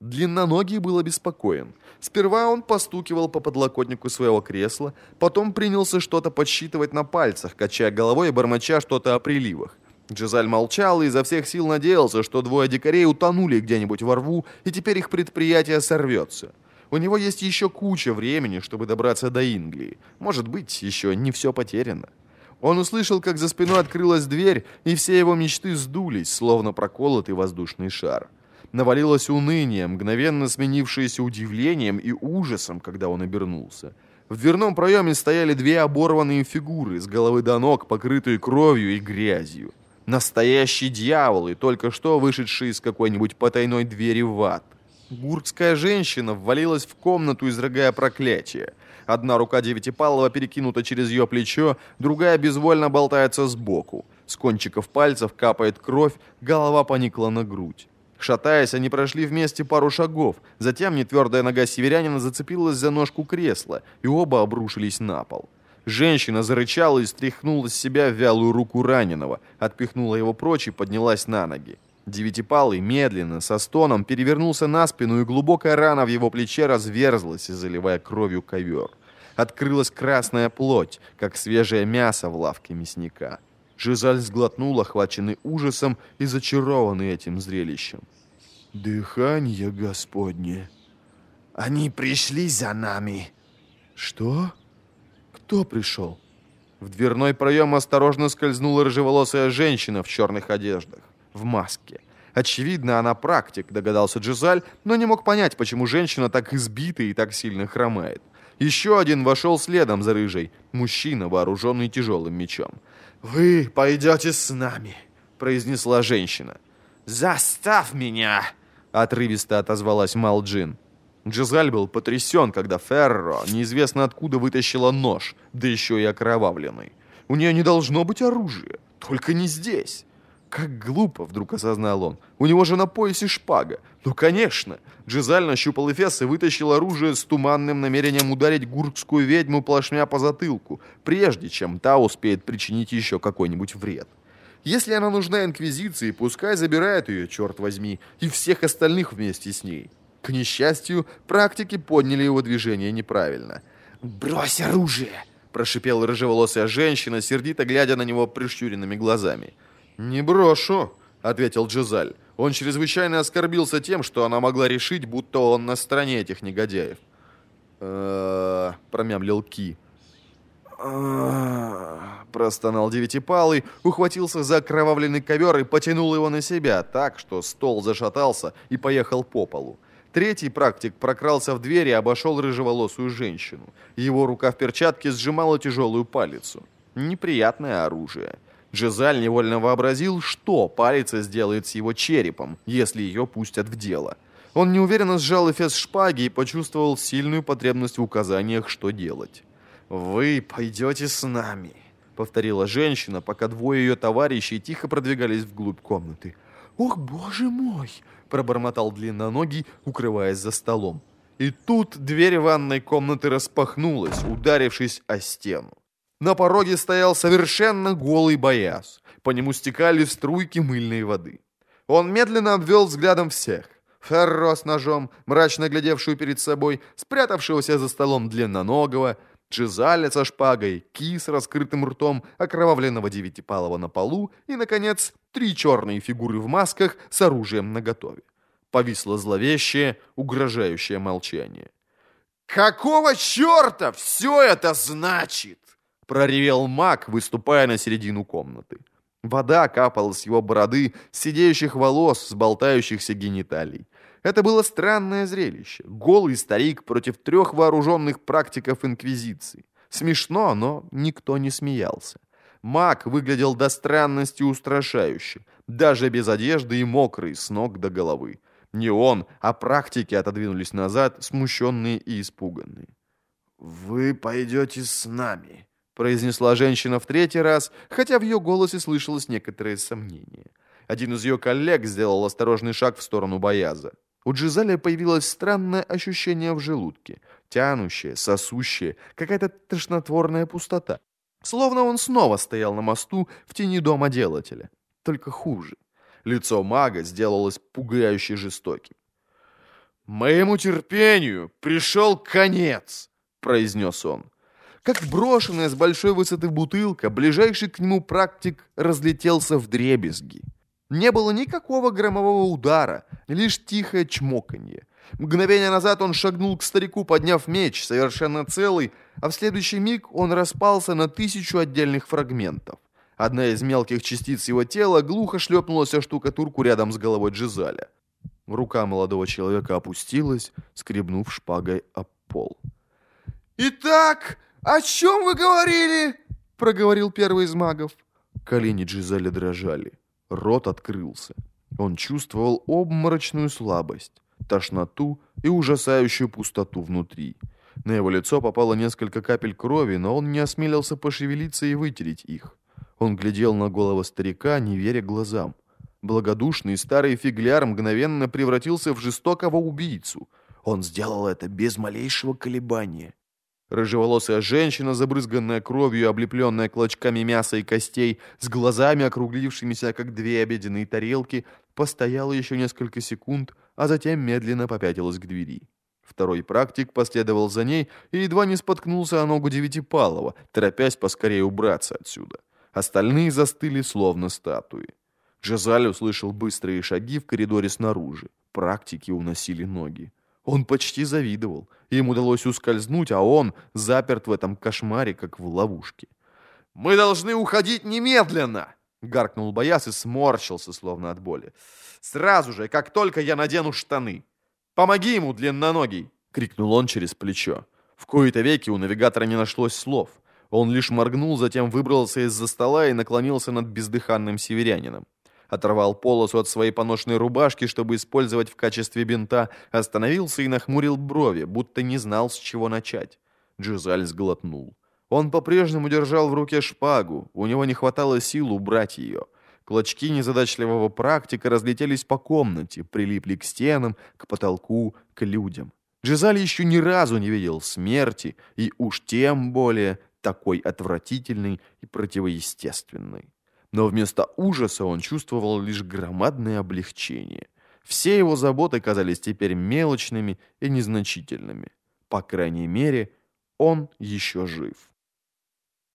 Длинноногий был обеспокоен. Сперва он постукивал по подлокотнику своего кресла, потом принялся что-то подсчитывать на пальцах, качая головой и бормоча что-то о приливах. Джизаль молчал и изо всех сил надеялся, что двое дикарей утонули где-нибудь во рву, и теперь их предприятие сорвется. У него есть еще куча времени, чтобы добраться до Инглии. Может быть, еще не все потеряно. Он услышал, как за спиной открылась дверь, и все его мечты сдулись, словно проколотый воздушный шар навалилось уныние, мгновенно сменившееся удивлением и ужасом, когда он обернулся. В дверном проеме стояли две оборванные фигуры, с головы до ног, покрытые кровью и грязью. Настоящие дьяволы, только что вышедшие из какой-нибудь потайной двери в ад. Гуркская женщина ввалилась в комнату, изрыгая проклятие. Одна рука Девятипалова перекинута через ее плечо, другая безвольно болтается сбоку. С кончиков пальцев капает кровь, голова поникла на грудь. Шатаясь, они прошли вместе пару шагов. Затем нетвердая нога северянина зацепилась за ножку кресла, и оба обрушились на пол. Женщина зарычала и стряхнула с себя вялую руку раненого, отпихнула его прочь и поднялась на ноги. Девятипалый медленно, со стоном, перевернулся на спину, и глубокая рана в его плече разверзлась, заливая кровью ковер. Открылась красная плоть, как свежее мясо в лавке мясника. Жизаль сглотнул, охваченный ужасом и зачарованный этим зрелищем. «Дыхание Господне!» «Они пришли за нами!» «Что? Кто пришел?» В дверной проем осторожно скользнула рыжеволосая женщина в черных одеждах, в маске. Очевидно, она практик, догадался Джизаль, но не мог понять, почему женщина так избита и так сильно хромает. Еще один вошел следом за рыжей, мужчина, вооруженный тяжелым мечом. «Вы пойдете с нами», — произнесла женщина. «Заставь меня!» — отрывисто отозвалась Малджин. Джизаль был потрясен, когда Ферро неизвестно откуда вытащила нож, да еще и окровавленный. У нее не должно быть оружия, только не здесь. Как глупо, вдруг осознал он. У него же на поясе шпага. Ну, конечно. Джизаль нащупал Эфес и вытащил оружие с туманным намерением ударить гуркскую ведьму плашмя по затылку, прежде чем та успеет причинить еще какой-нибудь вред. Если она нужна Инквизиции, пускай забирает ее, черт возьми, и всех остальных вместе с ней. К несчастью, практики подняли его движение неправильно. «Брось оружие!» – прошипела рыжеволосая женщина, сердито глядя на него прищуренными глазами. «Не брошу», — ответил Джизаль. Он чрезвычайно оскорбился тем, что она могла решить, будто он на стороне этих негодяев. «Э-э-э», промямлил Ки. простонал девятипалый, ухватился за окровавленный ковер и потянул его на себя так, что стол зашатался и поехал по полу. Третий практик прокрался в дверь и обошел рыжеволосую женщину. Его рука в перчатке сжимала тяжелую палицу. Неприятное оружие. Джезаль невольно вообразил, что палица сделает с его черепом, если ее пустят в дело. Он неуверенно сжал эфес шпаги и почувствовал сильную потребность в указаниях, что делать. «Вы пойдете с нами», — повторила женщина, пока двое ее товарищей тихо продвигались вглубь комнаты. «Ох, боже мой!» — пробормотал длинноногий, укрываясь за столом. И тут дверь ванной комнаты распахнулась, ударившись о стену. На пороге стоял совершенно голый бояз. По нему стекали струйки мыльной воды. Он медленно обвел взглядом всех. Ферро с ножом, мрачно глядевшую перед собой, спрятавшегося за столом длинноногого, Джизаля со шпагой, кис раскрытым ртом, окровавленного девятипалого на полу и, наконец, три черные фигуры в масках с оружием наготове. Повисло зловещее, угрожающее молчание. «Какого черта все это значит?» Проревел маг, выступая на середину комнаты. Вода капала с его бороды, сидеющих волос, с болтающихся гениталий. Это было странное зрелище. Голый старик против трех вооруженных практиков Инквизиции. Смешно, но никто не смеялся. Маг выглядел до странности устрашающе, даже без одежды и мокрый с ног до головы. Не он, а практики отодвинулись назад, смущенные и испуганные. «Вы пойдете с нами», произнесла женщина в третий раз, хотя в ее голосе слышалось некоторое сомнение. Один из ее коллег сделал осторожный шаг в сторону Бояза. У Джизаля появилось странное ощущение в желудке, тянущее, сосущее, какая-то тошнотворная пустота. Словно он снова стоял на мосту в тени дома делателя. Только хуже. Лицо мага сделалось пугающе жестоким. «Моему терпению пришел конец», — произнес он. Как брошенная с большой высоты бутылка, ближайший к нему практик разлетелся в дребезги. Не было никакого громового удара, лишь тихое чмоканье. Мгновение назад он шагнул к старику, подняв меч, совершенно целый, а в следующий миг он распался на тысячу отдельных фрагментов. Одна из мелких частиц его тела глухо шлепнулась о штукатурку рядом с головой Джизаля. Рука молодого человека опустилась, скребнув шпагой об пол. «Итак, о чем вы говорили?» — проговорил первый из магов. Колени Джизаля дрожали. Рот открылся. Он чувствовал обморочную слабость, тошноту и ужасающую пустоту внутри. На его лицо попало несколько капель крови, но он не осмелился пошевелиться и вытереть их. Он глядел на голову старика, не веря глазам. Благодушный старый фигляр мгновенно превратился в жестокого убийцу. Он сделал это без малейшего колебания. Рыжеволосая женщина, забрызганная кровью, облепленная клочками мяса и костей, с глазами, округлившимися, как две обеденные тарелки, постояла еще несколько секунд, а затем медленно попятилась к двери. Второй практик последовал за ней и едва не споткнулся о ногу Девятипалова, торопясь поскорее убраться отсюда. Остальные застыли, словно статуи. Джазаль услышал быстрые шаги в коридоре снаружи. Практики уносили ноги. Он почти завидовал. Им удалось ускользнуть, а он заперт в этом кошмаре, как в ловушке. «Мы должны уходить немедленно!» Гаркнул Бояс и сморщился, словно от боли. «Сразу же, как только я надену штаны! Помоги ему, длинноногий!» Крикнул он через плечо. В кои-то веки у навигатора не нашлось слов. Он лишь моргнул, затем выбрался из-за стола и наклонился над бездыханным северянином оторвал полосу от своей поношенной рубашки, чтобы использовать в качестве бинта, остановился и нахмурил брови, будто не знал, с чего начать. Джизаль сглотнул. Он по-прежнему держал в руке шпагу, у него не хватало сил убрать ее. Клочки незадачливого практика разлетелись по комнате, прилипли к стенам, к потолку, к людям. Джизаль еще ни разу не видел смерти, и уж тем более такой отвратительной и противоестественной но вместо ужаса он чувствовал лишь громадное облегчение. Все его заботы казались теперь мелочными и незначительными. По крайней мере, он еще жив.